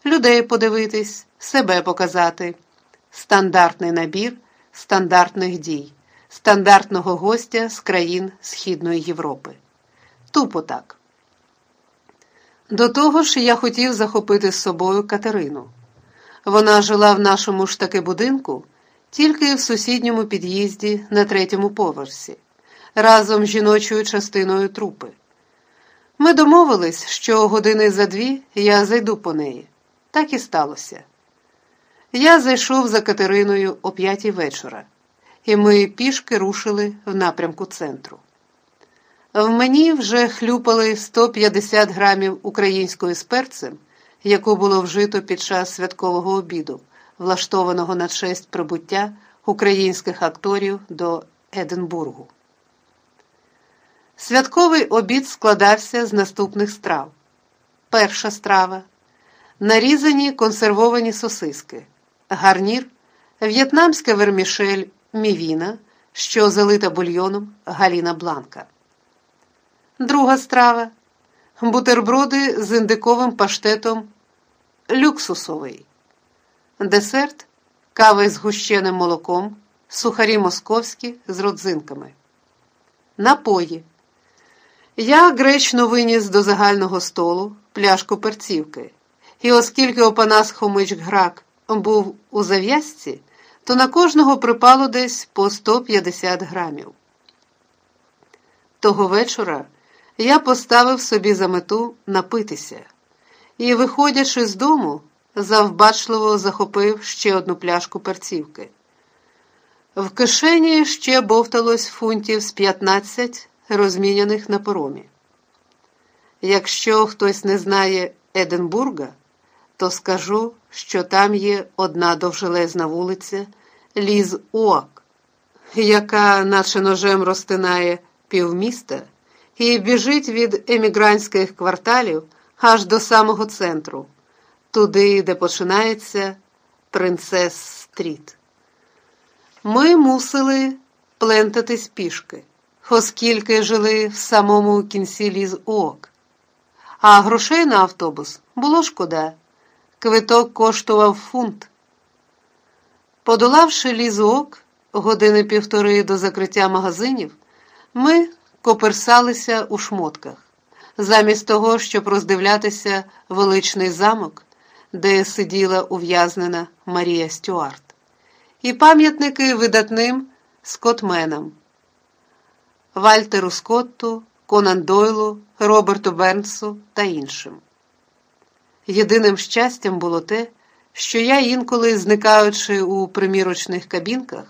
Speaker 1: людей подивитись, себе показати, стандартний набір стандартних дій, стандартного гостя з країн Східної Європи. Тупо так. До того ж, я хотів захопити з собою Катерину. Вона жила в нашому ж таки будинку, тільки в сусідньому під'їзді на третьому поверсі, разом з жіночою частиною трупи. Ми домовились, що години за дві я зайду по неї. Так і сталося. Я зайшов за Катериною о п'ятій вечора, і ми пішки рушили в напрямку центру. В мені вже хлюпали 150 грамів української з перцем, яку було вжито під час святкового обіду, влаштованого на честь прибуття українських акторів до Единбургу. Святковий обід складався з наступних страв: перша страва, нарізані консервовані сосиски, гарнір, в'єтнамська вермішель мівіна, що залита бульйоном Галіна Бланка. Друга страва бутерброди з індиковим паштетом люксусовий, десерт, кава з гущеним молоком, сухарі московські з родзинками, напої. Я гречно виніс до загального столу пляшку перцівки, і оскільки Опанас Хомич Грак був у зав'язці, то на кожного припало десь по 150 грамів. Того вечора я поставив собі за мету напитися і, виходячи з дому, завбачливо захопив ще одну пляшку перцівки. В кишені ще бовталось фунтів з 15 розміняних на поромі. Якщо хтось не знає Единбурга, то скажу, що там є одна довжелезна вулиця Ліз Уак, яка, наче ножем розтинає півміста і біжить від емігрантських кварталів аж до самого центру, туди, де починається Принцес Стріт. Ми мусили плентатись пішки, оскільки жили в самому кінці ліз ок. А грошей на автобус було шкода. Квиток коштував фунт. Подолавши лізок години півтори до закриття магазинів, ми коперсалися у шмотках, замість того, щоб роздивлятися величний замок, де сиділа ув'язнена Марія Стюарт, і пам'ятники видатним скотменам Вальтеру Скотту, Конан Дойлу, Роберту Бернсу та іншим. Єдиним щастям було те, що я інколи, зникаючи у примірочних кабінках,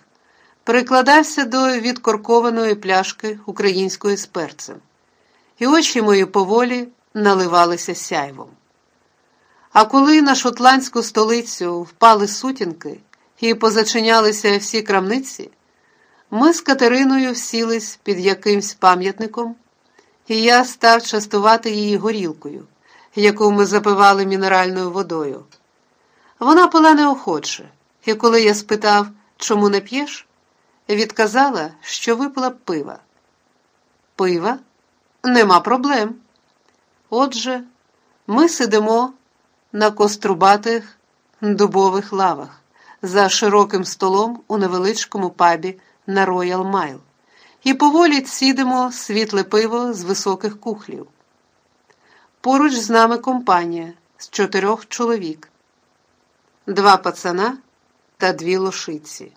Speaker 1: прикладався до відкоркованої пляшки української з і очі мої поволі наливалися сяйвом. А коли на шотландську столицю впали сутінки і позачинялися всі крамниці, ми з Катериною всілись під якимсь пам'ятником, і я став частувати її горілкою, яку ми запивали мінеральною водою. Вона пила неохоче, і коли я спитав, чому не п'єш, відказала, що випила пива. Пива? Нема проблем. Отже, ми сидимо на кострубатих дубових лавах за широким столом у невеличкому пабі на Royal Mile і поволі цідимо світле пиво з високих кухлів. Поруч з нами компанія з чотирьох чоловік, два пацана та дві лошиці.